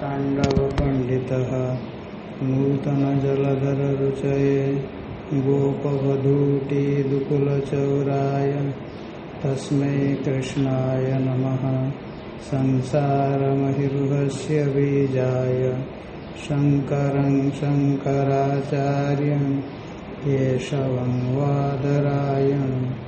ताण्डवपण्डितः नूतनजलधररुचये गोपवधूटिदुकुलचौराय तस्मै कृष्णाय नमः। संसारमहिरुहस्य बीजाय शङ्करं शङ्कराचार्यं केशवं वादरायण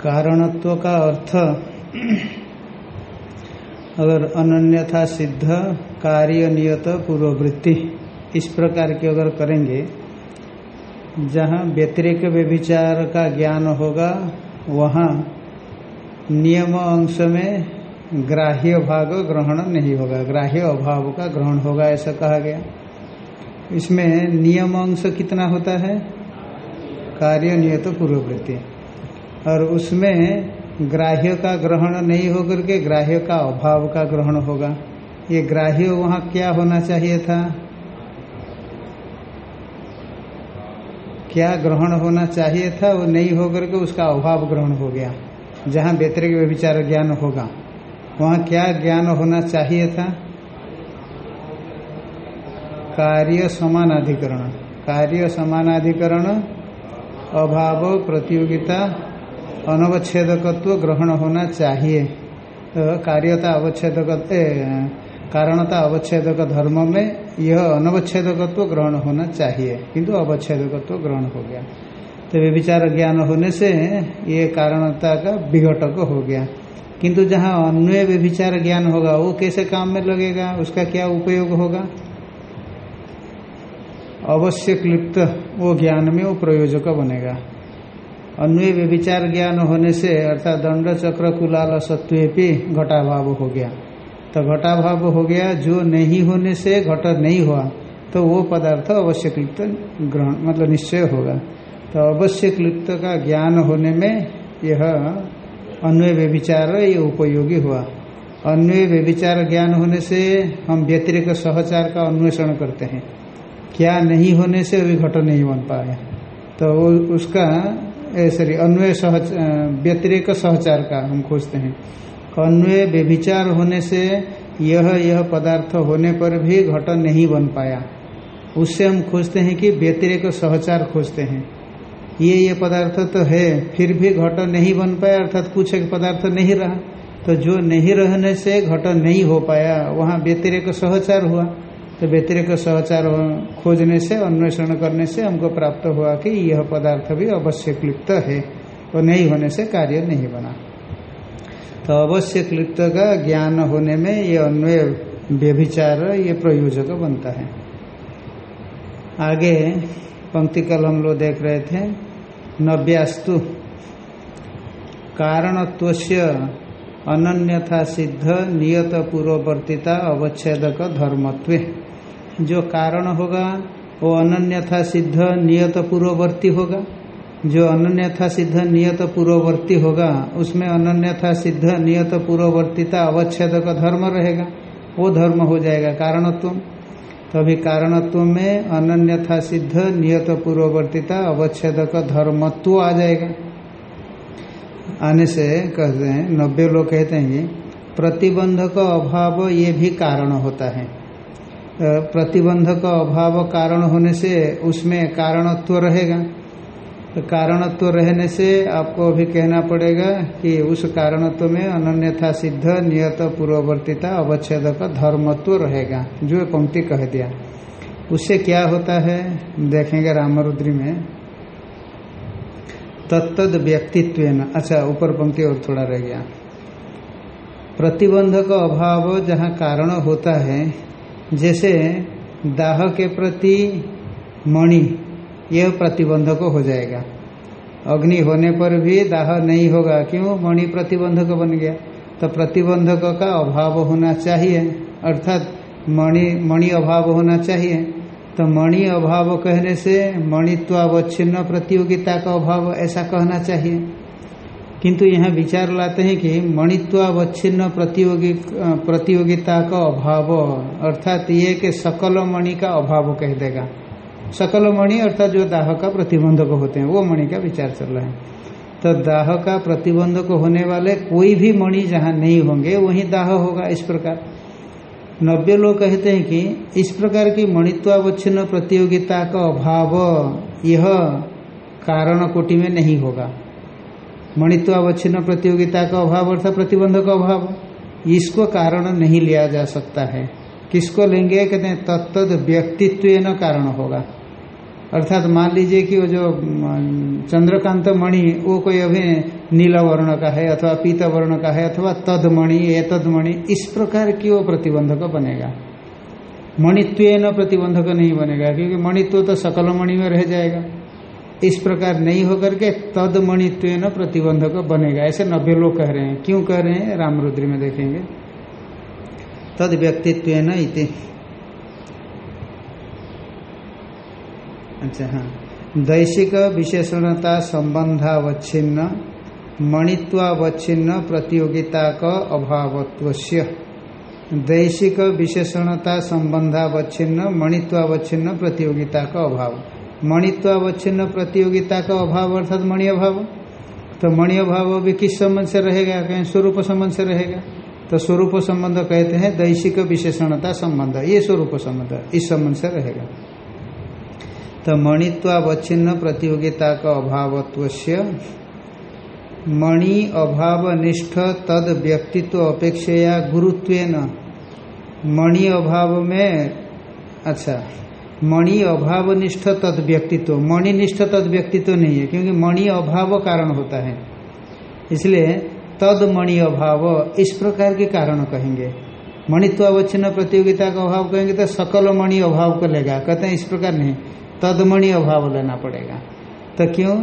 कारणत्व का अर्थ अगर अनन्यथा सिद्ध कार्य नियत पूर्ववृत्ति। इस प्रकार की अगर करेंगे, जहाँ व्यतिरिक व्यभिचार का ज्ञान होगा, वहाँ नियम अंश में ग्राह्य भाग ग्रहण नहीं होगा। ग्राह्य अभाव का ग्रहण होगा, ऐसा कहा गया। इसमें नियम अंश कितना होता है? कार्य नियत पूर्ववृत्ति। और उसमें ग्राह्य का ग्रहण नहीं होकर के ग्राह्य का अभाव का ग्रहण होगा। ये ग्राह्य वहाँ क्या होना चाहिए था? क्या ग्रहण होना चाहिए था? वो नहीं होकर के उसका अभाव ग्रहण हो गया। जहाँ व्यतिरिक विचार ज्ञान होगा, वहाँ क्या ज्ञान होना चाहिए था? कार्य समानाधिकरण। कार्य समानाधिकरण, अभाव, प्रतियोगिता अनवच्छेदकत्व ग्रहण होना चाहिए। तो कार्यता अवच्छेदक कारणता अवच्छेदक धर्म में यह अनवच्छेदकत्व ग्रहण होना चाहिए। किंतु अवच्छेदकत्व ग्रहण हो गया। तो विचार ज्ञान होने से ये कारणता का विघटक हो गया। किंतु जहाँ अन्वय व्यभिचार ज्ञान होगा, वो कैसे काम में लगेगा? उसका क्या उपयोग होगा? अवश्य क्लिप्त वो ज्ञान में वो प्रयोजक बनेगा। अन्वय व्यभिचार ज्ञान होने से अर्थात दंड चक्र कुलाल सत्वे भी घटाभाव हो गया। तो घटाभाव हो गया, जो नहीं होने से घट नहीं हुआ तो वो पदार्थ अवश्य क्लिप्त ग्रहण मतलब निश्चय होगा। तो अवश्य क्लिप्त का ज्ञान होने में यह अन्वय व्यभिचार ये उपयोगी हुआ। अन्वय व्यभिचार ज्ञान होने से हम व्यतिरिक सहचार का अन्वेषण करते हैं। क्या नहीं होने से अभी घट नहीं बन पाया तो उसका सॉरी अन्वय सहच व्यतिरिक सहचार का हम खोजते हैं। अन्वय व्यभिचार होने से यह यह पदार्थ होने पर भी घट नहीं बन पाया। उससे हम खोजते हैं कि व्यतिरिक सहचार खोजते हैं। ये ये पदार्थ तो है, फिर भी घट नहीं बन पाया, अर्थात कुछ एक पदार्थ नहीं रहा। तो जो नहीं रहने से घट नहीं हो पाया, वहाँ व्यतिरिक सहचार हुआ। तो व्यतिरिक सहचार खोजने से, अन्वेषण करने से हमको प्राप्त हुआ कि यह पदार्थ भी अवश्य क्लिप्त है और नहीं होने से कार्य नहीं बना। तो अवश्य क्लिप्त का ज्ञान होने में ये अन्वय व्यभिचार, ये प्रयोजक बनता है। आगे पंक्ति कल हम लोग देख रहे थे, नव्यास्तु। कारणत्व अनन्यथा सिद्ध नियत पूर्ववर्तिता अवच्छेदक धर्मत्व। जो कारण होगा, वो अनन्यथा सिद्ध नियत पूर्ववर्ती होगा। जो अनन्यथा सिद्ध नियत पूर्ववर्ती होगा, उसमें अनन्यथा सिद्ध नियत पूर्ववर्तिता का धर्म रहेगा। वो धर्म हो जाएगा कारणत्व। तभी कारणत्व में अनन्यथा सिद्ध नियत पूर्ववर्तिता का धर्मत्व आ जाएगा। आने से कहते हैं नब्बे लोग कहते हैं प्रतिबंध का अभाव ये भी कारण होता है। प्रतिबंध का अभाव कारण होने से उसमें कारणत्व रहेगा। तो कारणत्व रहने से आपको अभी कहना पड़ेगा कि उस कारणत्व में अनन्यथा सिद्ध, नियत, पूर्ववर्तिता, अवच्छेदक, धर्मत्व रहेगा, जो पंक्ति कह दिया। उससे क्या होता है? देखेंगे रामरुद्री में। तत्द व्यक्तित्व अच्छा ऊपर पंक्ति और थोड़ा रह गया। प्रतिबंध का अभाव जहाँ कारण होता है जैसे दाह के प्रति मणि, यह प्रतिबंधक हो जाएगा। अग्नि होने पर भी दाह नहीं होगा। क्यों? मणि प्रतिबंधक बन गया। तो प्रतिबंधक का अभाव होना चाहिए। अर्थात मणि मणि अभाव होना चाहिए। तो मणि अभाव कहने से मणित्वावच्छिन्न प्रतियोगिता का अभाव ऐसा कहना चाहिए। किंतु यहाँ विचार लाते हैं कि मणित्वावच्छिन्न प्रतियोगी प्रतियोगिता का अभाव, अर्थात ये कि सकल मणि का अभाव कह देगा। सकल मणि अर्थात जो दाह का प्रतिबंधक होते हैं, वो मणि का विचार चल रहा है। तो दाह का प्रतिबंधक होने वाले कोई भी मणि जहाँ नहीं होंगे, वहीं दाह होगा इस प्रकार। नब्बे लोग कहते हैं कि इस प्रकार की मणित्वावच्छिन्न प्रतियोगिता का अभाव, यह कारण कोटि में नहीं होगा। मणित्वावच्छिन्न प्रतियोगिता का अभाव अर्थात प्रतिबंध का अभाव। इसको कारण नहीं लिया जा सकता है। किसको लेंगे? कहते हैं तत्द व्यक्तित्व न कारण होगा। अर्थात मान लीजिए कि वो जो चंद्रकांत मणि, वो कोई अभी नीला वर्ण का है अथवा पीत वर्ण का है अथवा तद मणि ये तद मणि, इस प्रकार की वो प्रतिबंधक बनेगा। मणित्व न प्रतिबंधक नहीं बनेगा, क्योंकि मणित्व तो सकल मणि में रह जाएगा। इस प्रकार नहीं होकर के तद मणित्व न प्रतिबंधक बनेगा। ऐसे नब्बे लोग कह रहे हैं। क्यों कह रहे हैं? रामरुद्री में देखेंगे। तद व्यक्तित्व न इति। अच्छा हाँ। दैशिक विशेषणता संबंधावच्छिन्न, मणित्वावच्छिन्न प्रतियोगिता का अभावत्व दैशिक विशेषणता संबंधावच्छिन्न, मणित्वावच्छिन्न प्रतियोगिता का अभाव। मणित्वावच्छिन्न प्रतियोगिता का अभाव अर्थात मणि अभाव तो मणि अभाव भी किस संबंध से रहेगा? कहीं स्वरूप संबंध से रहेगा। तो स्वरूप संबंध कहते हैं दैशिक विशेषणता संबंध। ये स्वरूप संबंध इस संबंध से रहेगा। तो मणित्वावच्छिन्न प्रतियोगिता का अभावत्व मणि अभाव निष्ठ तद व्यक्तित्व अपेक्षया गुरुत्व मणि अभाव में अच्छा मणि अभाव निष्ठ तद व्यक्तित्व। मणि निष्ठ तद व्यक्तित्व नहीं है, क्योंकि मणि अभाव कारण होता है। इसलिए तद मणि अभाव इस प्रकार के कारण कहेंगे। मणित्वावच्छिन्न प्रतियोगिता का अभाव कहेंगे तो सकल मणि अभाव को लेगा। कहते हैं इस प्रकार नहीं तदमणि अभाव लेना पड़ेगा। तो क्यों?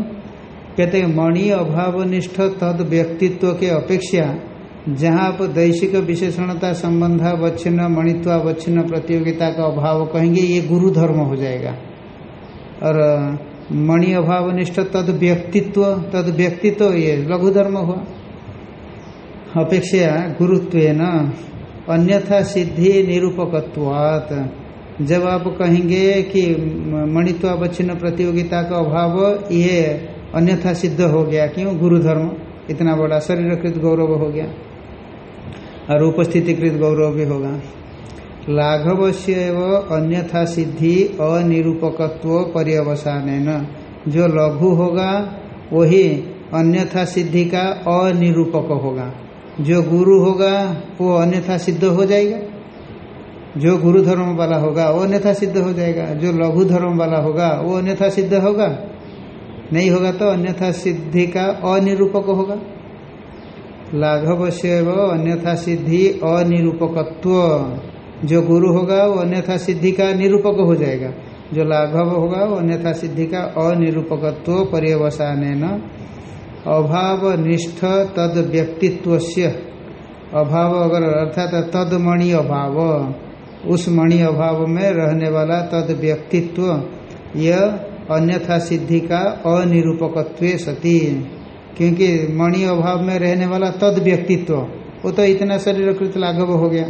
कहते हैं मणि अभाव निष्ठ तद व्यक्तित्व के अपेक्षा जहाँ आप दैशिक विशेषणता संबंध संबंधावच्छिन्न मणित्वावच्छिन्न प्रतियोगिता का अभाव कहेंगे, ये गुरु धर्म हो जाएगा। और, मणि अभाव निष्ठ तद व्यक्तित्व तद व्यक्तित्व ये लघु धर्म हुआ। अपेक्षा गुरुत्व न अन्यथा सिद्धि निरूपकत्वात्। जब आप कहेंगे कि मणित्वावच्छिन्न प्रतियोगिता का अभाव, ये अन्यथा सिद्ध हो गया, क्यों? गुरु धर्म। इतना बड़ा शरीरकृत गौरव हो गया और उपस्थितिकृत गौरव भी होगा। लाघव से अन्यथा सिद्धि अनिरूपकत्व पर्यवसान जो लघु होगा, वही अन्यथा सिद्धि का अनिरूपक होगा। जो गुरु होगा, वो अन्यथा सिद्ध हो जाएगा। जो गुरु धर्म वाला होगा, वो अन्यथा सिद्ध हो जाएगा। जो लघु धर्म वाला होगा, वो अन्यथा सिद्ध होगा। नहीं होगा तो अन्यथा सिद्धि का अनिरूपक होगा। लाघव से अन्यथा सिद्धि अनिरूपकत्व। जो गुरु होगा, वो अन्यथा सिद्धि का निरूपक हो जाएगा। जो लाघव होगा, वो अन्यथा सिद्धि का अनिरूपकत्व पर्यवसान अभाव निष्ठ तद व्यक्तित्व अभाव अगर अर्थात तदमणि अभाव। उस मणि अभाव में रहने वाला तद व्यक्तित्व यह अन्यथा सिद्धि का अनिरूपकत्व सती। क्योंकि मणि अभाव में रहने वाला तद व्यक्तित्व वो तो इतना शरीरकृत लाघव हो गया।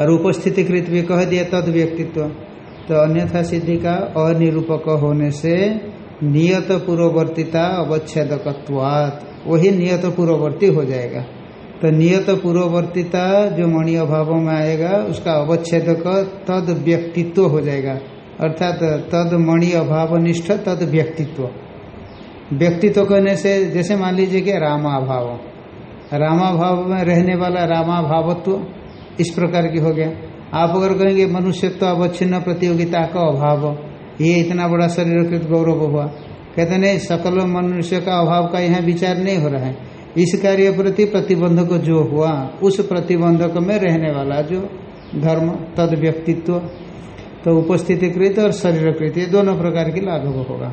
और उपस्थिति कृत भी कह दिया तद व्यक्तित्व तो अन्यथा सिद्धि का अनिरूपक होने से नियत पूर्ववर्तीता अवच्छेदकत्वात्, वही नियत पूर्ववर्ती हो जाएगा। तो नियत पूर्ववर्तीता जो मणि अभाव में आएगा, उसका अवच्छेद तद व्यक्तित्व हो जाएगा। अर्थात तद मणि अभाव निष्ठ, तद व्यक्तित्व। व्यक्तित्व कहने से, जैसे मान लीजिए कि रामाभाव। रामाभाव में रहने वाला रामाभावत्व इस प्रकार की हो गया। आप अगर कहेंगे, मनुष्यत्व अवच्छिन्न प्रतियोगिता का अभाव, ये इतना बड़ा शरीरकृत गौरव हुआ। कहते नहीं, सकल मनुष्य का अभाव का यहाँ विचार नहीं हो रहा है। इस कार्य प्रति प्रतिबंधक जो हुआ, उस प्रतिबंधक में रहने वाला जो धर्म, तद व्यक्तित्व तो उपस्थिति कृत और शरीरकृत ये दोनों प्रकार की लाघव होगा।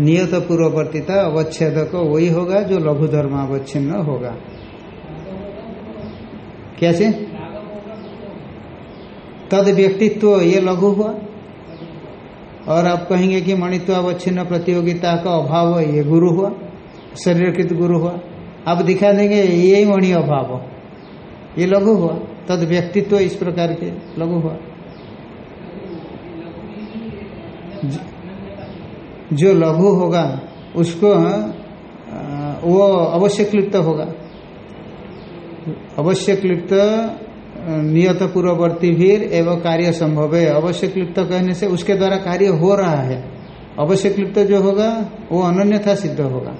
नियत पूर्ववर्तीता अवच्छेद को वही होगा जो लघु धर्म अवच्छिन्न होगा कैसे तद व्यक्तित्व, ये लघु हुआ। और आप कहेंगे कि मणित्वावच्छिन्न प्रतियोगिता का अभाव, ये गुरु हुआ। शरीरकृत गुरु हुआ। आप दिखा देंगे यही मणि अभाव। ये लघु हुआ। तद व्यक्तित्व इस प्रकार के लघु हुआ। जो लघु होगा, उसको वो अवश्य क्लिप्त होगा। अवश्य क्लिप्त नियत पूर्ववर्ती भी एवं कार्य संभव है। अवश्य क्लिप्त कहने से उसके द्वारा कार्य हो रहा है। अवश्य क्लिप्त जो होगा, वो अनन्यथा सिद्ध होगा।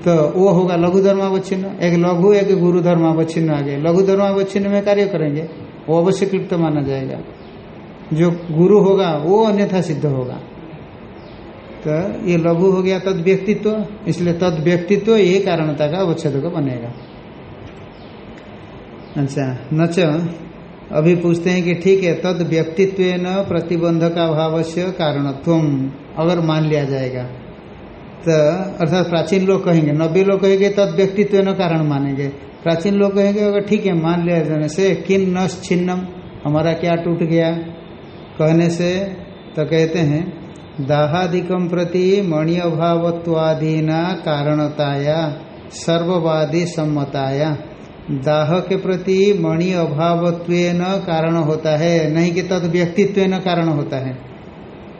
तो वो होगा लघु धर्मावच्छिन्न। एक लघु, एक गुरु धर्मावच्छिन्न आगे। लघु धर्मावच्छिन्न में कार्य करेंगे, वो अवश्य क्लिप्त माना जाएगा। जो गुरु होगा, वो अन्यथा सिद्ध होगा। तो ये लघु हो गया तद व्यक्तित्व, इसलिए तद व्यक्तित्व ये कारणता का अवच्छेद बनेगा। अच्छा नच, अभी पूछते हैं कि ठीक है, तद व्यक्तित्व न प्रतिबंध का अभाव से कारणत्व, अगर मान लिया जाएगा। तो अर्थात प्राचीन लोग कहेंगे, नब्बे लोग कहेंगे, तद व्यक्तित्व न कारण मानेंगे। प्राचीन लोग कहेंगे, अगर ठीक है, मान लिया जाने से किन नश छिन्नम, हमारा क्या टूट गया? कहने से तो कहते हैं दाहादिकम प्रति मणि अभावत्वादीना कारणताया, सर्ववादी सम्मताया। दाह के प्रति मणि अभावत्व कारण होता है, नहीं कि तद व्यक्तित्व कारण होता है।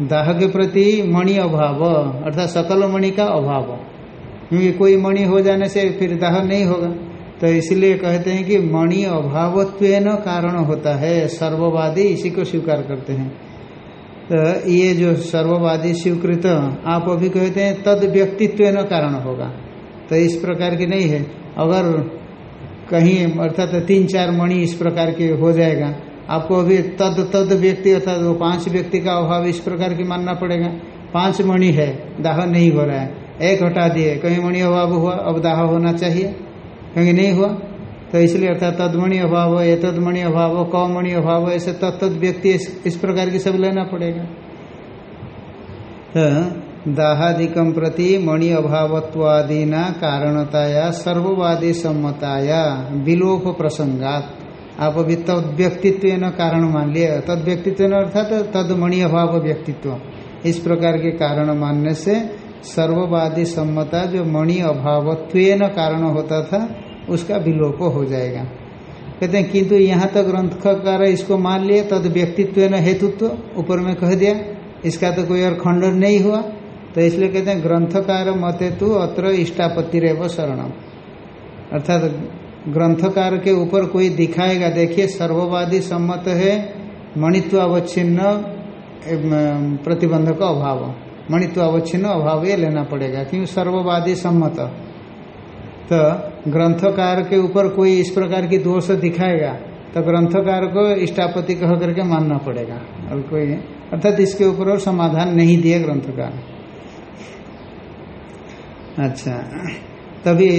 दाह के प्रति मणि अभाव, अर्थात सकल मणि का अभाव। क्योंकि कोई मणि हो जाने से फिर दाह नहीं होगा। तो इसलिए कहते हैं कि मणि अभावत्व कारण होता है, सर्ववादी इसी को स्वीकार करते हैं। तो ये जो सर्ववादी स्वीकृत, आप अभी कहते हैं तद व्यक्तित्व कारण होगा। तो इस प्रकार की नहीं है। अगर कहीं, अर्थात तीन चार मणि इस प्रकार के हो जाएगा आपको अभी तद तद व्यक्ति अर्थात वो पाँच व्यक्ति का अभाव इस प्रकार की मानना पड़ेगा। पाँच मणि है, दाह नहीं हो रहा है। एक हटा दिए, कहीं मणि अभाव हुआ, अब दाह होना चाहिए। कहीं नहीं हुआ तो इसलिए अर्थात तदमणि अभाव, ये तदमणि अभाव कौमणि अभाव, ऐसे तत्त व्यक्ति इस प्रकार की सब लेना पड़ेगा। तो दाहादिकम प्रति मणि अभावत्वादिना कारणताया सर्ववादी सम्मताया विलोप प्रसंगात आप अभी तद व्यक्तित्व कारण मान लिए। तद व्यक्तित्व अर्थात तद मणि अभाव व्यक्तित्व। इस प्रकार के कारण मानने से सर्ववादी सम्मता जो मणि अभावत्व कारण होता था, उसका विलोप हो जाएगा। कहते हैं, किंतु यहाँ तक ग्रंथकार इसको मान लिए, तद व्यक्तित्व न हेतुत्व, ऊपर में कह दिया। इसका तो कोई और खंडन नहीं हुआ। तो इसलिए कहते हैं, ग्रंथकार मते तो अत्र इष्टापत्ति रेव शरणम। अर्थात ग्रंथकार के ऊपर कोई दिखाएगा, देखिए, सर्ववादी सम्मत है, मणित्वावच्छिन्न प्रतिबंध का अभाव। मणित्वावच्छिन्न अभाव ये लेना पड़ेगा, क्योंकि सर्ववादी सम्मत। तो ग्रंथकार के ऊपर कोई इस प्रकार की दोष दिखाएगा तो ग्रंथकार को इष्टापति कह करके मानना पड़ेगा, और कोई अर्थात इसके ऊपर और समाधान नहीं दिए ग्रंथकार। अच्छा तभी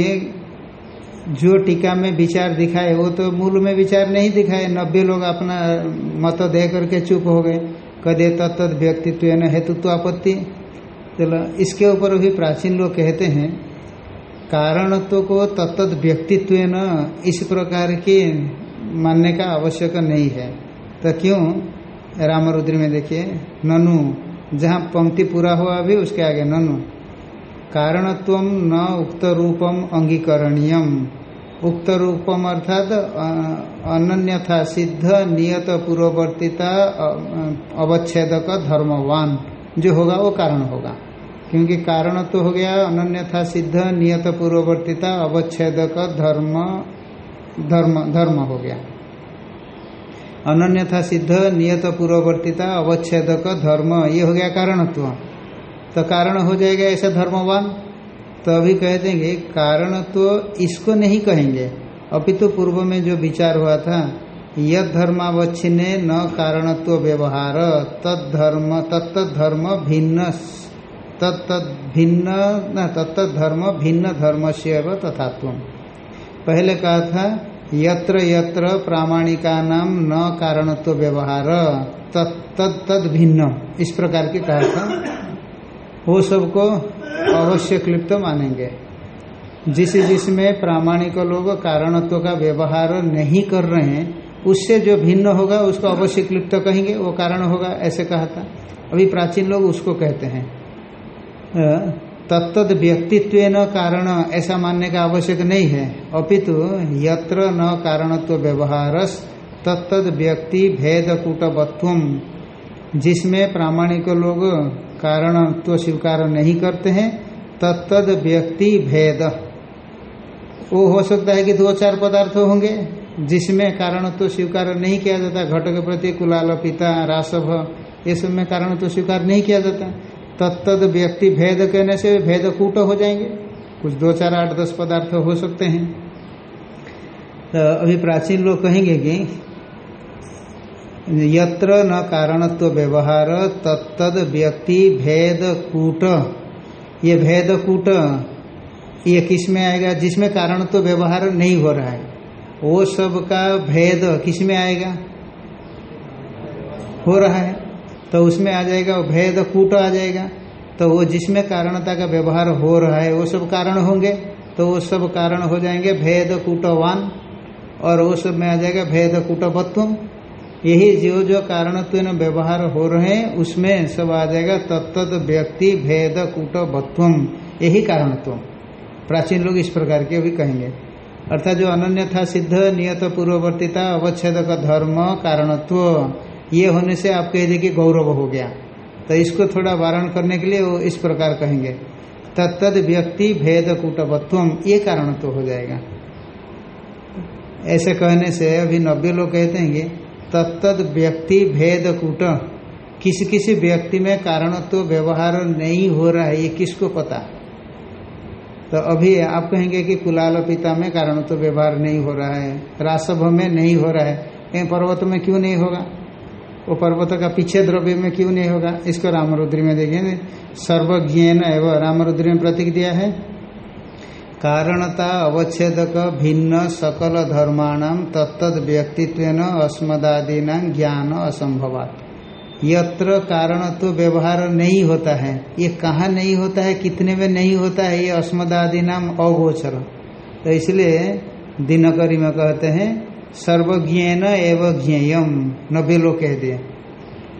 जो टीका में विचार दिखाए, वो तो मूल में विचार नहीं दिखाए। नब्बे लोग अपना मत दे करके चुप हो गए। कदे तत्त व्यक्तित्व न हेतुत्व आपत्ति। चलो, इसके ऊपर भी प्राचीन लोग कहते हैं, कारणत्व को तत्त व्यक्तित्व न, इस प्रकार की मानने का आवश्यक नहीं है। तो क्यों? रामरुद्री में देखिए, ननु, जहाँ पंक्ति पूरा हुआ अभी उसके आगे ननु। कारणत्व न उक्त रूपम अंगीकरणीयम उक्त रूपम अर्थात अनन्यथा सिद्ध नियत पूर्ववर्तिता अवच्छेदक, धर्मवान। जो होगा, वो कारण होगा। क्योंकि कारण तो हो गया, अनन्यथा सिद्ध नियत पूर्ववर्तिता अवच्छेदक, धर्म धर्म धर्म हो गया। अनन्यथा सिद्ध नियत पूर्ववर्तिता अवच्छेदक, धर्म, ये हो गया कारणत्व। तो कारण हो जाएगा ऐसा धर्मवान। तो अभी कह देंगे, कारण तो इसको नहीं कहेंगे। अभी तो पूर्व में जो विचार हुआ था, यद धर्मावच्छिन्ने न कारणत्व व्यवहार तद धर्म, तत्त धर्म भिन्न तत्त भिन्न, न, तत्त धर्म भिन्न धर्म से तथात्व पहले कहा था, यत्र यत्र प्रामाणिका नाम न कारणत्व व्यवहार तद भिन्न। इस प्रकार के कहा था। वो सबको अवश्य क्लिप्त मानेंगे। जिस जिसमें प्रामाणिक लोग कारणत्व का व्यवहार नहीं कर रहे हैं, उससे जो भिन्न होगा, उसको अवश्य क्लिप्त कहेंगे, वो कारण होगा, ऐसे कहा था। अभी प्राचीन लोग उसको कहते हैं। तत्द व्यक्तित्व न कारण, ऐसा मानने का आवश्यक नहीं है। अपितु यत्र न कारणत्व व्यवहार तत्द व्यक्ति भेद कूटवत्व जिसमें प्रामाणिक लोग कारणत्व स्वीकार नहीं करते हैं तत्द व्यक्ति भेद। वो हो सकता है कि दो चार पदार्थ होंगे, जिसमें कारण तो स्वीकार नहीं किया जाता घट के प्रति कुलाल पिता, रासभ, ये सब में कारण तो स्वीकार नहीं किया जाता। तत्द व्यक्ति भेद कहने से भेद कूट हो जाएँगे। कुछ दो चार आठ दस पदार्थ हो सकते हैं। तो अभी प्राचीन लोग कहेंगे कि यत्र न कारणत्व व्यवहार तत्द व्यक्ति भेद कूट। ये भेद कूट, ये किसमें आएगा? जिसमें कारण तो व्यवहार नहीं हो रहा है। वो सब का भेद किसमें आएगा? हो रहा है। तो उसमें आ जाएगा, वो भेद कूट आ जाएगा। तो वो जिसमें कारणता का व्यवहार हो रहा है, वो सब कारण होंगे। तो वो सब कारण हो जाएँगे भेद कूटवान, और वो सब में आ जाएगा भेद कूटवत्व यही जो जो कारणत्व व्यवहार हो रहे हैं, उसमें सब आ जाएगा तत्त व्यक्ति भेद कूटवत्व यही कारणत्व। प्राचीन लोग इस प्रकार के भी कहेंगे। अर्थात जो अनन्य था, सिद्ध, नियत, पूर्ववर्तीता अवच्छेद का धर्म, कारणत्व, ये होने से आप कह कि गौरव हो गया। तो इसको थोड़ा वारण करने के लिए वो इस प्रकार कहेंगे। तत्द व्यक्ति भेद कूटवत्व ये कारणत्व हो जाएगा। ऐसे कहने से अभी नब्बे लोग कहते हैं कि तत्द व्यक्ति भेद कूट। किसी किसी व्यक्ति में कारणत्व व्यवहार नहीं हो रहा है, ये किसको पता? तो अभी आप कहेंगे कि कुलाल पिता में कारण तो व्यवहार नहीं हो रहा है, रासभ में नहीं हो रहा है कहीं पर्वत में क्यों नहीं होगा? वो पर्वत का पीछे द्रव्य में क्यों नहीं होगा? इसको रामरुद्री में देखेंगे। सर्वज्ञ एवं, रामरुद्री में प्रतीक दिया है। कारणता अवच्छेदक भिन्न सकल धर्माणाम तत्त व्यक्तित्व अस्मदादीना ज्ञान असंभवात। यत्र कारण तो व्यवहार नहीं होता है, ये कहाँ नहीं होता है, कितने में नहीं होता है, ये अस्मदादि नाम अगोचर। तो इसलिए दिनकरी में कहते हैं, सर्वज्ञन एवं ज्ञेयम नब्बे लोग कह दिए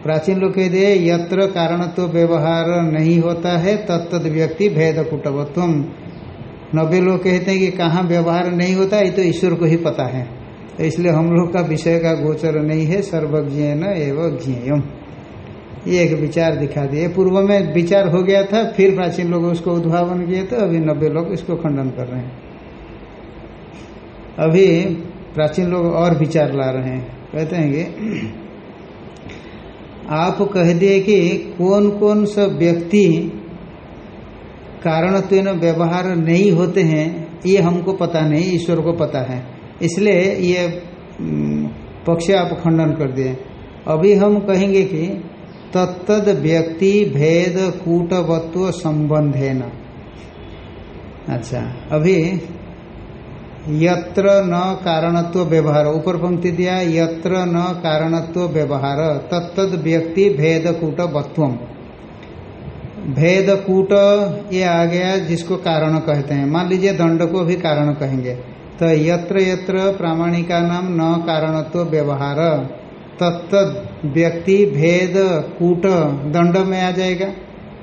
प्राचीन लोग कह दिए यत्र कारण तो व्यवहार नहीं होता है तत्त व्यक्ति भेद कुटवत्व नब्बे लोग कहते हैं कि कहाँ व्यवहार नहीं होता, ये तो ईश्वर को ही पता है। तो इसलिए हम लोग का विषय का गोचर नहीं है सर्वज्ञ न एवं ज्ञेयम। ये एक विचार दिखा दिए पूर्व में विचार हो गया था, फिर प्राचीन लोग उसको उद्भावन किए तो अभी नब्बे लोग इसको खंडन कर रहे हैं। अभी प्राचीन लोग और विचार ला रहे हैं। कहते हैं कि आप कह दिए कि कौन कौन सा व्यक्ति कारणत्व व्यवहार नहीं होते हैं, ये हमको पता नहीं, ईश्वर को पता है। इसलिए ये पक्ष आप खंडन कर दिए। अभी हम कहेंगे कि तत्द व्यक्ति भेद कूटवत्व संबंध है न अच्छा अभी यत्र न कारणत्व व्यवहार, ऊपर पंक्ति दिया, यत्र न कारणत्व व्यवहार तत्द व्यक्ति भेद कूटवत्व भेद कूट ये आ गया जिसको कारण कहते हैं। मान लीजिए दंड को भी कारण कहेंगे। तो यत्र यत्र प्रामाणिका नाम न कारणत्व व्यवहार। तत्त व्यक्ति भेद कूट दंड में आ जाएगा।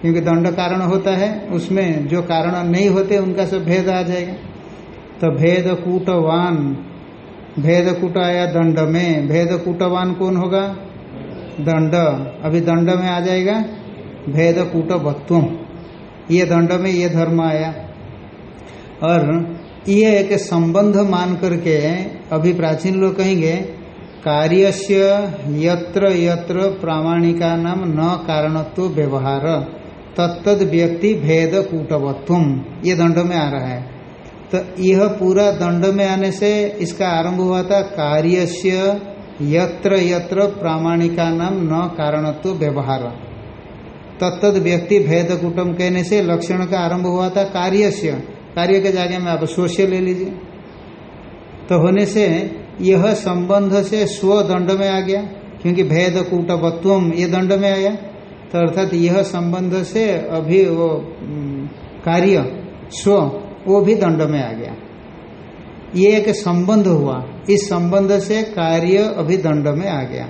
क्योंकि दंड कारण होता है, उसमें जो कारण नहीं होते उनका सब भेद आ जाएगा। तो भेद कूटवान, भेद कूट आया दंड में। भेद कूटवान कौन होगा? दंड। अभी दंड में आ जाएगा। भेद कूटवत्व ये दंड में ये धर्म आया। और ये एक संबंध मान करके अभी प्राचीन लोग कहेंगे, कार्यस्य यत्र यत्र प्रामाणिका नाम न कारणत्व व्यवहार तत्द व्यक्ति भेद कूटवत्व ये दंड में आ रहा है। तो यह पूरा दंड में आने से इसका आरंभ हुआ था कार्यस्य यत्र यत्र प्रामाणिका नाम न कारणत्व व्यवहार। तत्द व्यक्ति भेद कूटम कहने से लक्षण का आरंभ हुआ था कार्यस्य। कार्य के जागे में आप सोचे ले लीजिए। तो होने से यह संबंध से स्व दंड में आ गया, क्योंकि भेद कूटवत्व ये दंड में आया। तो अर्थात यह संबंध से अभी वो कार्य, स्व, वो भी दंड में आ गया। ये एक संबंध हुआ। इस संबंध से कार्य अभी दंड में आ गया।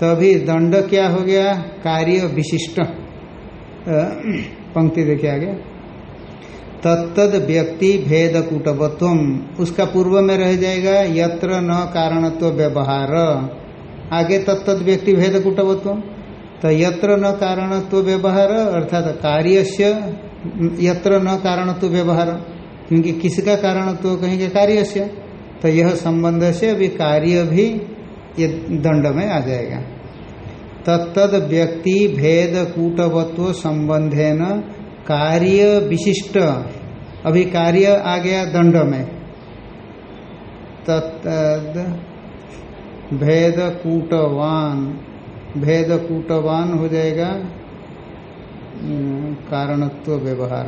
तो अभी दंड क्या हो गया? कार्य विशिष्ट। पंक्ति देखे आगे। तत्द व्यक्ति भेद कूटवत्व उसका पूर्व में रह जाएगा, यत्र न कारणत्व व्यवहार। आगे तत्त व्यक्ति भेद कूटवत्व तो यत्र न कारणत्व व्यवहार, अर्थात कार्य से यत्र न कारणत्व व्यवहार। क्योंकि किसका कारणत्व कहेंगे? कार्य से तो यह संबंध से अभी कार्य भी ये दंड में आ जाएगा। तत्द व्यक्ति भेद कूटवत्व संबंधे न कार्य विशिष्ट। अभी कार्य आ गया दंड में। तत्द भेद कूटवान। भेद कूटवान हो जाएगा कारणत्व व्यवहार।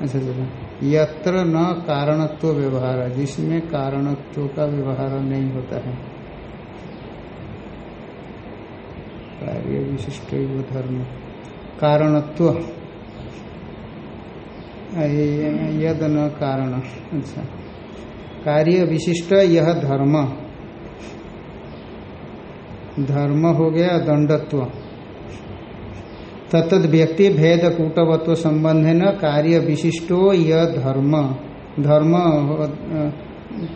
अच्छा अच्छा यत्र न कारणत्व व्यवहार, जिसमें कारणत्व का व्यवहार नहीं होता है। कार्य विशिष्ट धर्म। कारणत्व। यद न कारण। अच्छा। कार्य विशिष्ट यह धर्म। धर्म हो गया दंडत्व। तत्त व्यक्ति भेद कूटवत्व संबंध है न कार्य विशिष्टो यह धर्म। धर्म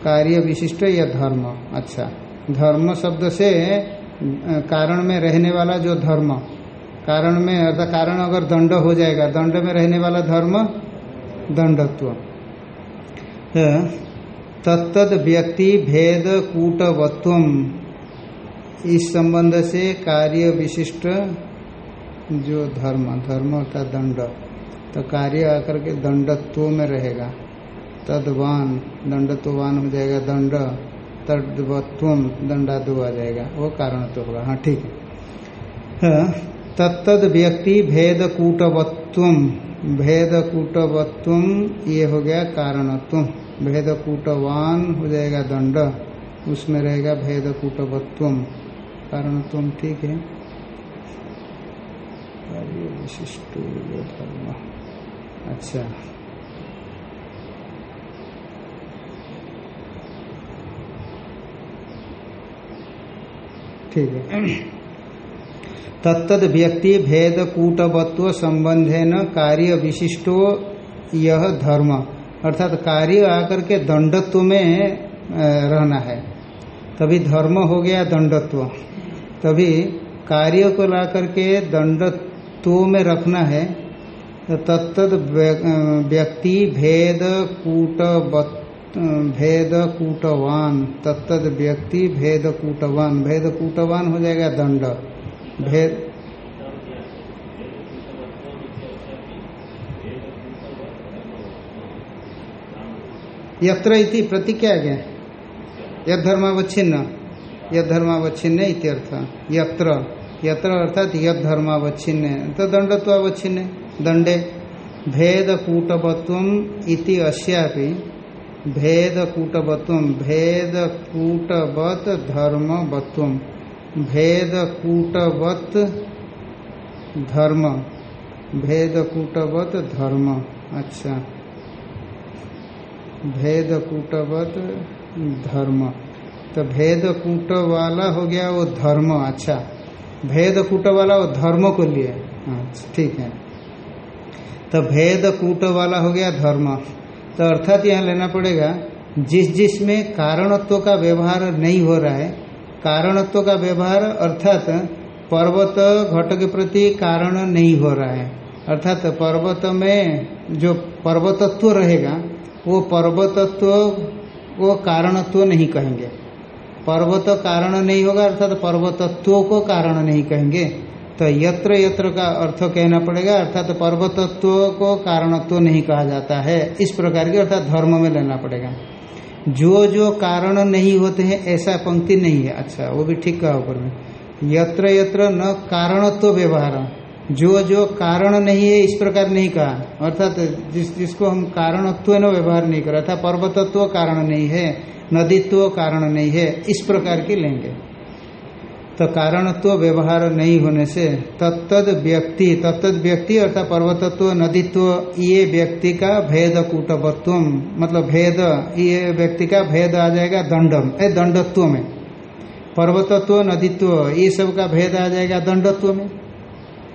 कार्य विशिष्ट यह धर्म। अच्छा। धर्म शब्द से कारण में रहने वाला जो धर्म, कारण में अर्थात कारण अगर दंड हो जाएगा, दंड में रहने वाला धर्म दंडत्व। तत्द व्यक्ति भेद कूटवत्व इस संबंध से कार्य विशिष्ट जो धर्म धर्म अर्थात दंड तो कार्य आकर के दंडत्व में रहेगा। तदवान, दंडत्ववान हो जाएगा दंड। तद्वत्व दंडादु आ जाएगा। वो कारण तो होगा। हाँ ठीक है। तत्द व्यक्ति भेद कूटवत्व। भेद कूटवत्व, ये हो गया कारणत्व। भेद कूटवान हो जाएगा दंड। उसमें रहेगा भेद कूटवत्व। कारणत्व ठीक है। विशिष्ट अच्छा। ठीक है। तत्द व्यक्ति भेद कूटवत्व संबंधे न कार्य विशिष्टो यह धर्म। अर्थात कार्य आकर के दंडत्व में रहना है। तभी धर्म हो गया दंडत्व। तभी कार्य को ला करके दंडत्व में रखना है। तो तत्द व्यक्ति भेद कूट भेद कूटवान तत्द व्यक्ति भेद कूटवान भेद कूटवान हो जाएगा दंड। भेद यत्र इति प्रतिज्ञा गया यद धर्मावच्छिन्न यद धर्मावच्छिन्न इत्यर्थ। यत्र। यत्र अर्थात यद धर्मावच्छिन्न तो दंडत्वावच्छिन्न। दंडे। भेद कूटवत्व इति अस्यापि भेद कूटवत्व भेद कूटवत धर्मवत्व भेद कूटवत धर्म भेद कूटवत धर्म अच्छा। भेद कूटवत धर्म तो भेद कूट वाला हो गया वो धर्म। अच्छा। भेद कूट वाला वो धर्म को लिए अच्छा ठीक है। तो भेद कूट वाला हो गया धर्म। तो अर्थात यहाँ लेना पड़ेगा, जिस जिसमें कारणत्व का व्यवहार नहीं हो रहा है, कारणत्व का व्यवहार अर्थात पर्वत घट के प्रति कारण नहीं हो रहा है। अर्थात पर्वत में जो पर्वतत्व रहेगा, वो पर्वतत्व, वो कारणत्व नहीं कहेंगे। पर्वत कारण नहीं होगा, अर्थात पर्वतत्व को कारण नहीं कहेंगे। तो यत्र यत्र का अर्थ कहना पड़ेगा, अर्थात तो पर्वतत्व को कारणत्व नहीं कहा जाता है। इस प्रकार के अर्थात धर्म में लेना पड़ेगा। जो जो कारण नहीं होते हैं, ऐसा पंक्ति नहीं है। अच्छा वो भी ठीक कहा ऊपर में। यत्र यत्र न कारणत्व व्यवहार। जो जो कारण नहीं है, इस प्रकार नहीं कहा। अर्थात जिस, जिसको हम कारणत्व न व्यवहार नहीं कर, अर्थात पर्वतत्व कारण नहीं है, नदीत्व कारण नहीं है, इस प्रकार की लेंगे। तो कारणत्व व्यवहार नहीं होने से तत्द व्यक्ति तत्द व्यक्ति अर्थात पर्वतत्व, नदीत्व, ये व्यक्ति का भेद कूटवत्व मतलब भेद, ये व्यक्ति का भेद आ जाएगा दंडम, ए, दंडत्व में। पर्वतत्व, नदीत्व, ये सब का भेद आ जाएगा दंडत्व में।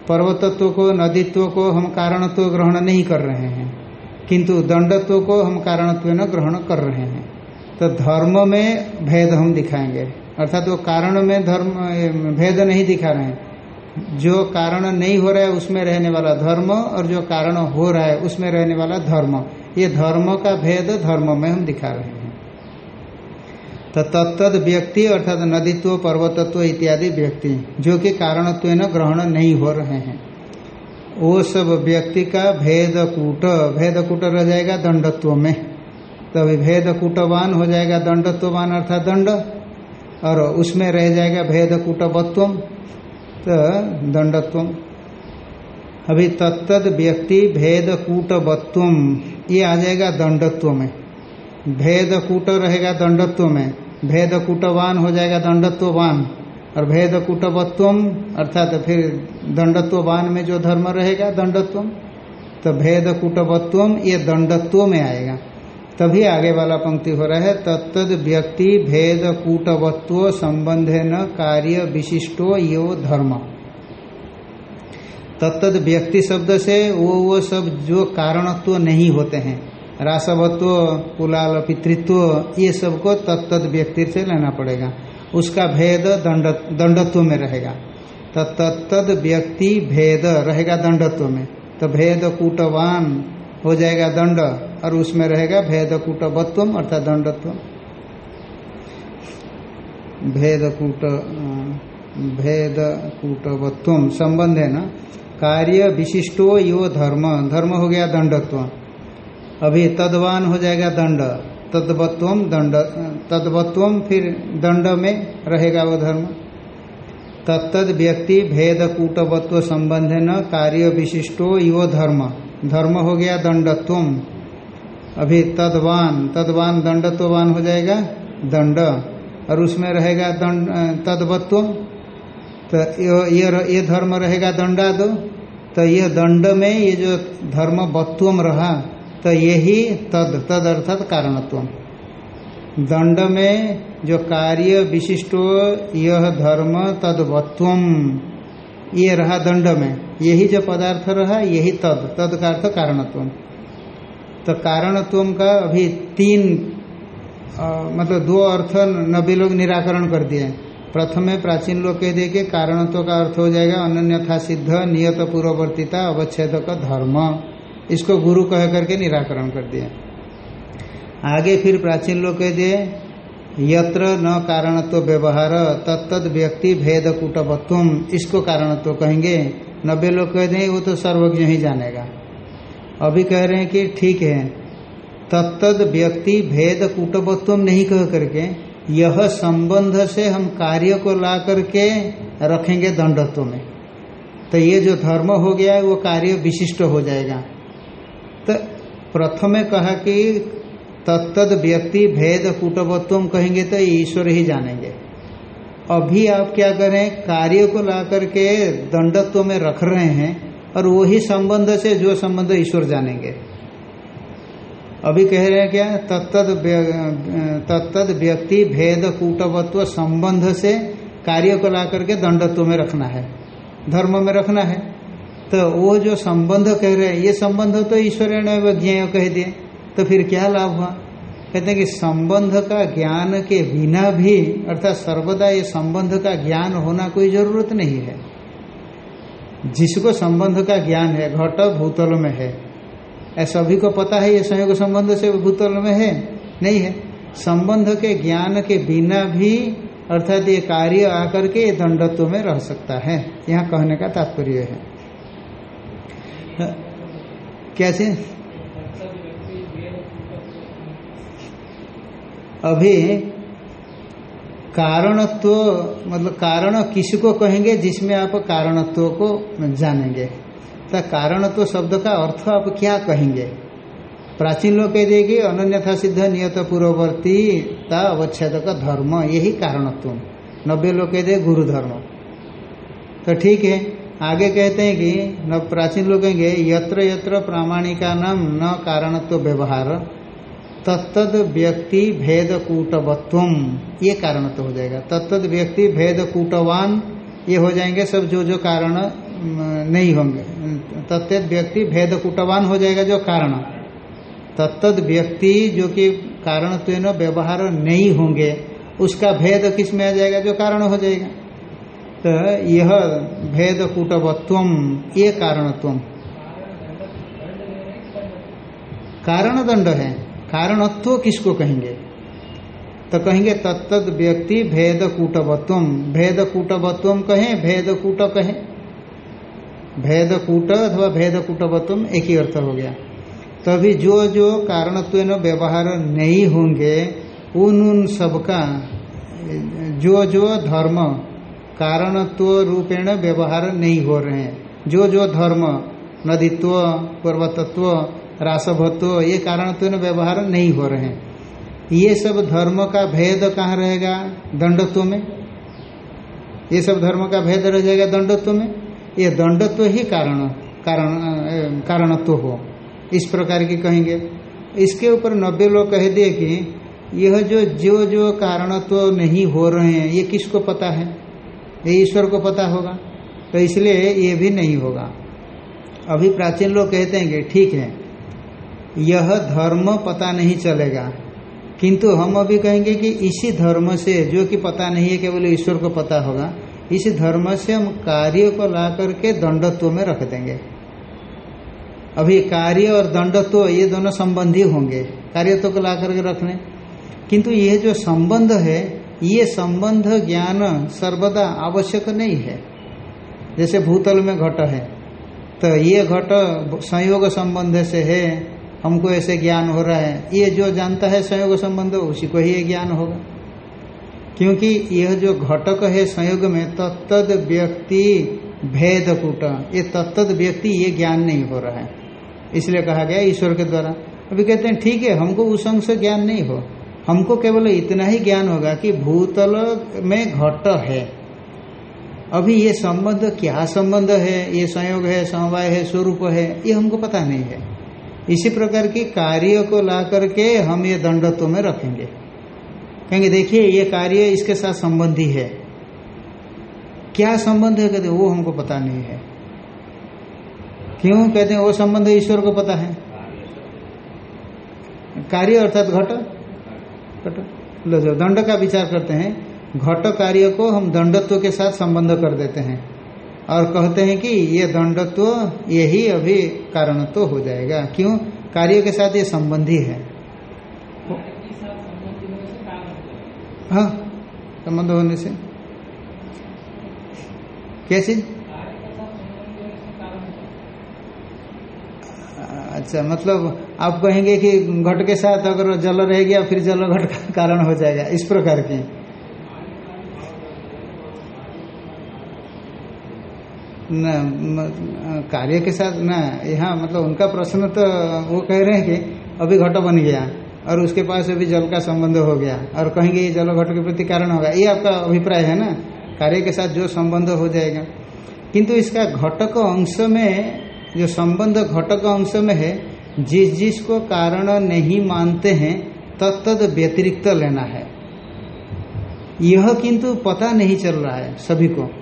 पर्वतत्व को, नदीत्व को हम कारणत्व ग्रहण नहीं कर रहे हैं, किंतु दंडत्व को हम कारणत्व न ग्रहण कर रहे हैं। तो धर्म में भेद हम दिखाएँगे। अर्थात वो कारण में धर्म भेद नहीं दिखा रहे हैं। जो कारण नहीं हो रहा है, उसमें रहने वाला धर्म, और जो कारण हो रहा है, उसमें रहने वाला धर्म। ये धर्म का भेद धर्म में हम दिखा रहे हैं। तो तत्द व्यक्ति, अर्थात नदीत्व, पर्वतत्व इत्यादि व्यक्ति, जो कि कारणत्व न ग्रहण नहीं हो रहे हैं। वो सब व्यक्ति का भेद कूट भेद कूट रह जाएगा दंडत्व में। तभी भेद कूटवान हो जाएगा दंडत्ववान, अर्थात दंड। और उसमें रह जाएगा भेद कूटवत्व तो दंडत्व अभी तत्त व्यक्ति भेद कूटवत्व ये आ जाएगा दंडत्व में। भेद कूट रहेगा दंडत्व में, भेद कूटवान हो जाएगा दंडत्ववान। और भेद कूटवत्व अर्थात फिर दंडत्ववान में जो धर्म रहेगा दंडत्व तो भेद कूटवत्व ये दंडत्व में आएगा। तभी आगे वाला पंक्ति हो रहा है तत्द व्यक्ति भेद कूटवत्व संबंधे न कार्य विशिष्टो यो धर्म। तत्द व्यक्ति शब्द से वो वो सब जो कारणत्व नहीं होते हैं, रासवत्व, कुलाल, पितृत्व, ये सबको तत्द व्यक्ति से लेना पड़ेगा। उसका भेद दंड, दंडत्व में रहेगा। तो तत्द व्यक्ति भेद रहेगा दंडत्व में। तो भेद कूटवान हो जाएगा दंड और उसमें रहेगा भेद कूटवत्व अर्थात दंडत्व भेद कूट भेद कूटवत्व संबंध है ना? कार्य विशिष्टो यो धर्म। धर्म हो गया दंडत्व अभी तदवान हो जाएगा दंड। तद्वत्व दंड तद्वत्व फिर दंड में रहेगा वो धर्म। तत्द व्यक्ति भेद कूटवत्व संबंध न? कार्य विशिष्टो यो धर्म। धर्म हो गया दंडत्व अभी तदवान तदवान दंडत्ववान हो जाएगा, दंड। और उसमें रहेगा दंड तदवत्व तो ये ये धर्म रहेगा दंडाद। तो ये दंड में ये जो धर्म वत्वम रहा तो यही तद तद अर्थात कारणत्व दंड में जो कार्य विशिष्टो, यह धर्म तदवत्वम। ये रहा दंड में। यही जो पदार्थ रहा यही तद। तद का अर्थ कारणत्व। तो कारणत्व का अभी तीन आ, मतलब दो अर्थ नबी लोग निराकरण कर दिए। प्रथम में प्राचीन लोग कह दिए कि कारणत्व का अर्थ हो जाएगा अनन्यथा सिद्ध नियत पूर्ववर्तिता अवच्छेद का धर्म। इसको गुरु कह करके निराकरण कर दिए। आगे फिर प्राचीन लोग कह दिए यत्र न कारणत्व व्यवहार तत्त व्यक्ति भेद कुटवत्व, इसको कारणत्व कहेंगे। नब्बे लोग कह दें, वो तो सर्वज्ञ ही जानेगा। अभी कह रहे हैं कि ठीक है। तत्द व्यक्ति भेद कुटवत्व नहीं कह करके, यह संबंध से हम कार्य को ला करके रखेंगे दंडत्व में। तो ये जो धर्म हो गया है, वो कार्य विशिष्ट हो जाएगा। तो प्रथम कहा कि तत्द व्यक्ति भेद कुटवत्व कहेंगे तो ईश्वर ही जानेंगे। अभी आप क्या करें, कार्य को ला करके दंडत्व में रख रहे हैं और वही संबंध से जो संबंध ईश्वर जानेंगे। अभी कह रहे हैं क्या तत्द तत्द व्यक्ति भेद कूटवत्व संबंध से कार्य को ला करके दंडत्व में रखना है, धर्म में रखना है। तो वो जो संबंध कह रहे हैं, ये संबंध तो ईश्वर ने ज्ञेय कह दिए। तो फिर क्या लाभ हुआ? कहते हैं कि संबंध का ज्ञान के बिना भी, अर्थात सर्वदा ये संबंध का ज्ञान होना कोई ज़रूरत नहीं है। जिसको संबंध का ज्ञान है, घट भूतल में है। सभी को पता है, ये संयोग संबंध से भूतल में है? नहीं है। संबंध के ज्ञान के बिना भी, अर्थात ये कार्य आकर के दंडत्व में रह सकता है। यहाँ कहने का तात्पर्य है। कैसे? अभी कारणत्व मतलब कारण किसको कहेंगे, जिसमें आप कारणत्व को जानेंगे। तो कारणत्व शब्द का अर्थ आप क्या कहेंगे? प्राचीन लोग कह कि अनन्यथा सिद्ध नियत पूर्ववर्ती ता अवच्छेद का धर्म, यही कारणत्व। नब्बे लोग कह हैं गुरु धर्म। तो ठीक है, आगे कहते हैं कि न प्राचीन लोग कहेंगे, यत्र यत्र प्रामाणिका नाम न कारणत्व व्यवहार। तत्तद व्यक्ति भेद कूटवत्व ये कारण तो हो जाएगा। तत्तद व्यक्ति भेद कूटवान ये हो जाएँगे सब जो जो कारण नहीं होंगे। तत्त व्यक्ति भेद कूटवान हो जाएगा जो कारण। तत्तद व्यक्ति जो कि कारण तो व्यवहार नहीं होंगे, उसका भेद किसमें आ जाएगा? जो कारण हो जाएगा। तो यह भेद कूटवत्व ये कारणत्व कारण दंड है। कारणत्व किसको कहेंगे? तो कहेंगे तत्त व्यक्ति भेद कूटवत्व भेद कूटवत्व कहें भेद कूट कहें। भेद कूट अथवा भेद कूटवत्व एक ही अर्थ हो गया। तभी जो जो कारणत्व व्यवहार नहीं होंगे, उन उन सबका, जो जो धर्म कारणत्व रूपेण व्यवहार नहीं हो रहे हैं। जो जो धर्म, नदीत्व, पर्वतत्व रासभत्व, ये कारणत्व व्यवहार नहीं हो रहे हैं। ये सब धर्म का भेद कहाँ रहेगा? दंडत्व में। ये सब धर्म का भेद रह जाएगा दंडत्व में। ये दंडत्व ही कारण कारण कारणत्व हो। इस प्रकार की कहेंगे। इसके ऊपर नब्बे लोग कह दिए कि यह जो जो जो कारणत्व नहीं हो रहे हैं, ये किसको पता है? ये ईश्वर को पता होगा। तो इसलिए ये भी नहीं होगा। अभी प्राचीन लोग कहते हैं कि ठीक है यह धर्म पता नहीं चलेगा। किंतु हम अभी कहेंगे कि इसी धर्म से, जो कि पता नहीं है, केवल ईश्वर को पता होगा, इस धर्म से हम कार्य को ला करके दंडत्व में रख देंगे। अभी कार्य और दंडत्व, ये दोनों संबंधी होंगे कार्यत्व को ला करके रखने। किंतु ये जो संबंध है, ये संबंध ज्ञान सर्वदा आवश्यक नहीं है। जैसे भूतल में घट है तो ये घट संयोग संबंध से है हमको ऐसे ज्ञान हो रहा है। ये जो जानता है संयोग संबंध, उसी को ही ये ज्ञान होगा। क्योंकि यह जो घटक है संयोग में तत्द व्यक्ति भेद कूट। ये तत्द व्यक्ति, ये ज्ञान नहीं हो रहा है। इसलिए कहा गया ईश्वर के द्वारा। अभी कहते हैं, ठीक है, हमको उस अंश ज्ञान नहीं हो। हमको केवल इतना ही ज्ञान होगा कि भूतल में घट है। अभी ये संबंध क्या संबंध है? ये संयोग है, समवाय है, स्वरूप है, ये हमको पता नहीं है। इसी प्रकार की कार्य को ला करके हम ये दंडत्व में रखेंगे। कहेंगे, देखिए, ये कार्य इसके साथ संबंधी है। क्या संबंध है? कहते वो हमको पता नहीं है। क्यों? कहते हैं, वो संबंध ईश्वर को पता है। कार्य अर्थात घट। घट। लो, जो दंड का विचार करते हैं, घट कार्य को हम दंडत्व के साथ संबंध कर देते हैं। और कहते हैं कि ये दंडत्व यही अभी कारणत्व हो जाएगा। क्यों? कार्य के साथ ये संबंधी है। हाँ संबंध होने से। कैसे? अच्छा मतलब आप कहेंगे कि घट के साथ अगर जल रह गया, फिर जल घट का कारण हो जाएगा। इस प्रकार की। कार्य के साथ न, यहाँ मतलब उनका प्रश्न तो वो कह रहे हैं कि अभी घट बन गया और उसके पास अभी जल का संबंध हो गया और कहेंगे ये जल घट के प्रति कारण होगा। ये आपका अभिप्राय है ना? कार्य के साथ जो संबंध हो जाएगा। किंतु इसका घटक अंश में, जो संबंध घटक अंश में है, जिस जिसको कारण नहीं मानते हैं तत्द व्यतिरिक्त लेना है। यह किंतु पता नहीं चल रहा है सभी को।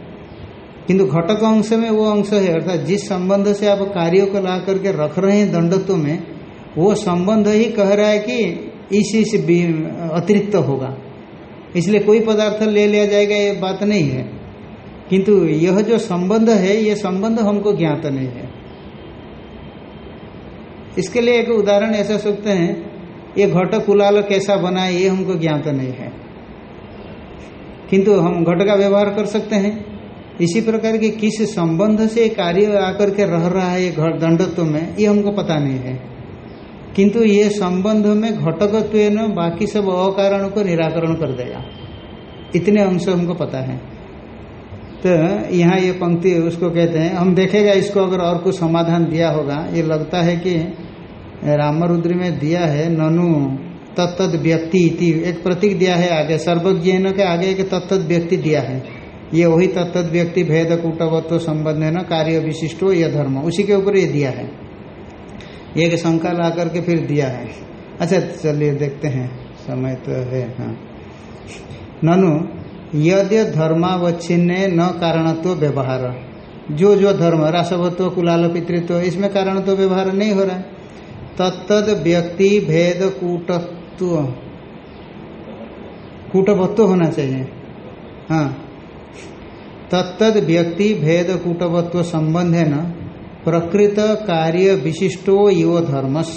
किंतु घटक अंश में वो अंश है, अर्थात जिस संबंध से आप कार्यों को ला करके रख रहे हैं दंडत्व में, वो संबंध ही कह रहा है कि इस इस अतिरिक्त होगा। इसलिए कोई पदार्थ ले लिया जाएगा, ये बात नहीं है। किंतु यह जो संबंध है, ये संबंध हमको ज्ञात नहीं है। इसके लिए एक उदाहरण ऐसा सोचते हैं, ये घट कुलाल कैसा बना है, ये हमको ज्ञात नहीं है। किंतु हम घट का व्यवहार कर सकते हैं। इसी प्रकार के किस संबंध से कार्य आकर के रह रहा है ये दंडत्व में, ये हमको पता नहीं है। किंतु ये संबंध में घटकत्व न बाकी सब अकारण को निराकरण कर देगा। इतने अंश हमको पता है। तो यहाँ ये पंक्ति उसको कहते हैं, हम देखेगा इसको अगर और कुछ समाधान दिया होगा, ये लगता है कि रामरुद्र में दिया है, ननु तत्त व्यक्ति एक प्रतीक दिया है आगे, सर्वज्ञ के आगे एक तत्त व्यक्ति दिया है। ये वही तत्त व्यक्ति भेद कूटवत्व संबंध है न, कार्य विशिष्टो यह धर्म। उसी के ऊपर ये दिया है। एक शंका ला करके फिर दिया है। अच्छा चलिए देखते हैं। समय तो है हाँ। ननु, यद्य धर्मावच्छिन्ने न कारणत्व व्यवहार। जो जो धर्म रासवत्व कुलाल पितृत्व इसमें कारणत्व व्यवहार नहीं हो रहा है। तत्द व्यक्ति भेद कूटत्व। कूटवत्व होना चाहिए। हाँ। तत्द व्यक्ति भेद कूटवत्व संबंध है न प्रकृत कार्य विशिष्टो यो धर्मस।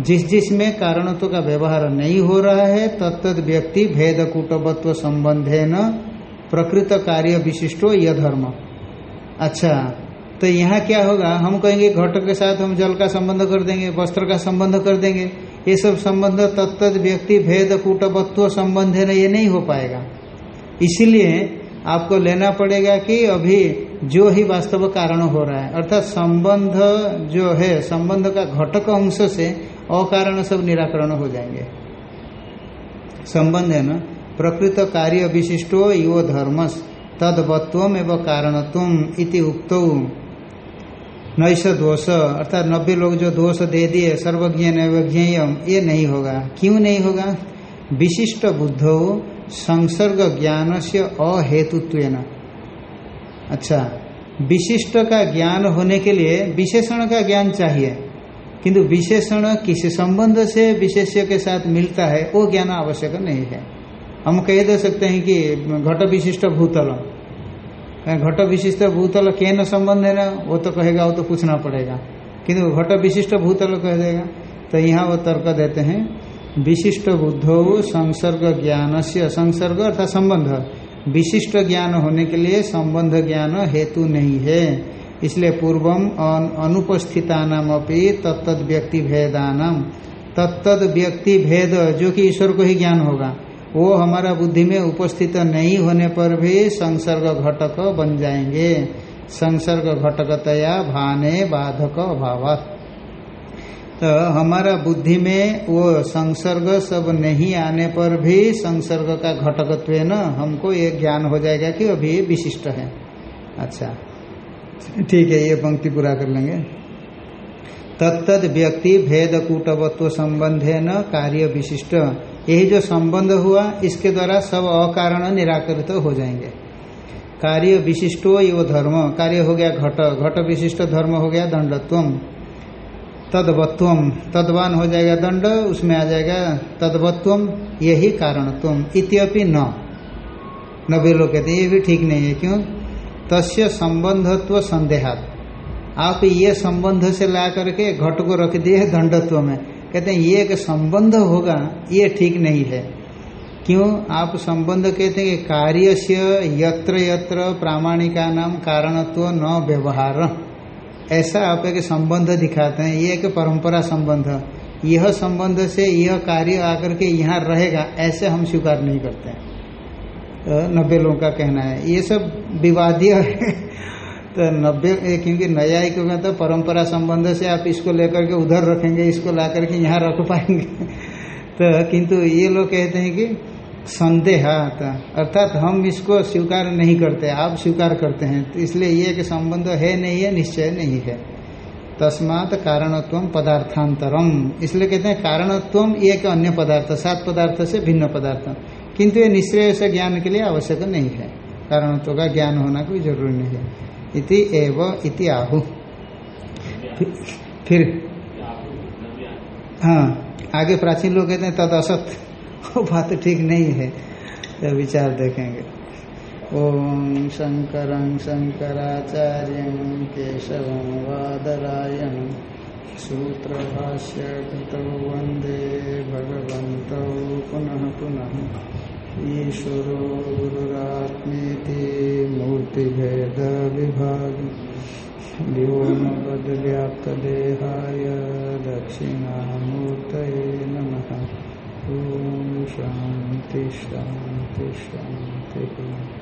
जिस जिसमें कारणत्व का व्यवहार नहीं हो रहा है तत्त व्यक्ति भेद कूटवत्व संबंधे न प्रकृत कार्य विशिष्टो यह धर्म। अच्छा तो यहाँ क्या होगा? हम कहेंगे घट के साथ हम जल का संबंध कर देंगे, वस्त्र का संबंध कर देंगे। ये सब संबंध तत्त व्यक्ति भेद कूटवत्व संबंध है ये नहीं हो पाएगा। इसलिए आपको लेना पड़ेगा कि अभी जो ही वास्तव कारण हो रहा है, अर्थात संबंध जो है, संबंध का घटक अंश से अकारण सब निराकरण हो जाएँगे। संबंध है ना? प्रकृत कार्य विशिष्टो यो धर्मस तदवत्व एवं कारणत्व इति उक्त। नैश दोष, अर्थात नब्बे लोग जो दोष दे दिए, सर्वज्ञ नैवज्ञेय ये नहीं होगा। क्यों नहीं होगा? विशिष्ट बुद्ध संसर्ग ज्ञान से अहेतुत्व अच्छा विशिष्ट का ज्ञान होने के लिए विशेषण का ज्ञान चाहिए। किंतु विशेषण किस संबंध से विशेष्य के साथ मिलता है, वो ज्ञान आवश्यक नहीं है। हम कह दे सकते हैं कि घट विशिष्ट भूतल। घट विशिष्ट भूतल के न संबंध है ना, वो तो कहेगा, वो तो पूछना पड़ेगा। किंतु घट विशिष्ट भूतल कह देगा तो यहाँ वो तर्क देते हैं विशिष्ट बुद्धो संसर्ग ज्ञान से संसर्ग अर्थात संबंध। विशिष्ट ज्ञान होने के लिए संबंध ज्ञान हेतु नहीं है। इसलिए पूर्वम अनुपस्थितानाम अपनी तत्त व्यक्ति भेदानाम तत्त व्यक्ति भेद जो कि ईश्वर को ही ज्ञान होगा, वो हमारा बुद्धि में उपस्थित नहीं होने पर भी संसर्ग घटक बन जाएँगे। संसर्ग घटकतया भाने बाधक अभाव तो हमारा बुद्धि में वो संसर्ग सब नहीं आने पर भी संसर्ग का घटकत्व न हमको ये ज्ञान हो जाएगा कि अभी विशिष्ट है। अच्छा। ठीक है, ये पंक्ति पूरा कर लेंगे। तत्त व्यक्ति भेद कूटवत्व संबंध है न कार्य विशिष्ट। यही जो संबंध हुआ, इसके द्वारा सब अकारण निराकरित तो हो जाएँगे। कार्य विशिष्टो यो धर्म। कार्य हो गया घट। घट विशिष्ट धर्म हो गया दंडत्व तदवत्वम तदवान हो जाएगा दंड, उसमें आ जाएगा तदवत्वम यही कारणत्वम इत्यपि न। नब्बे लोग कहते ये भी ठीक नहीं है, क्यों? तस्य संबंधत्व संदेहात। आप ये संबंध से ला करके घट को रख दिए, दंडत्व में। कहते हैं, ये एक संबंध होगा, ये ठीक नहीं है। क्यों? आप संबंध कहते हैं कि कार्य से यत्र यत्र प्रामाणिका नाम कारणत्व न व्यवहार। ऐसा आप एक संबंध दिखाते हैं, ये एक परंपरा संबंध यह संबंध से यह कार्य आकर के यहाँ रहेगा, ऐसे हम स्वीकार नहीं करते तो नब्बे लोगों का कहना है। ये सब विवादीय है। तो नब्बे क्योंकि न्यायिक में तो परंपरा संबंध से आप इसको लेकर के उधर रखेंगे, इसको ला करके यहाँ रख पाएँगे। तो किंतु ये लोग कहते हैं कि संदेह आता। अर्थात हम इसको स्वीकार नहीं करते आप स्वीकार करते हैं। तो इसलिए ये कि संबंध है नहीं है निश्चय नहीं है। तस्मात कारणत्व पदार्थांतरम। इसलिए कहते हैं कारणत्व एक अन्य पदार्थ सात पदार्थ से भिन्न पदार्थ। किंतु ये निश्चय से ज्ञान के लिए आवश्यक नहीं है। कारणत्व का ज्ञान होना कोई ज़रूरी नहीं है। इति एव इति आहु। फिर हाँ आगे प्राचीन लोग कहते हैं तद असत वो बात ठीक नहीं है। तो विचार देखेंगे। ओम शंकर शंकराचार्य केशव वादरायण सूत्र भाष्य वंदे भगवत पुनः पुनः। ईश्वरो गुरुरात्मेति मूर्तिभेदविभाग व्योमपदव्याप्तदेहाय दक्षिणामूर्तये नमः। शांति शांति शान्तिः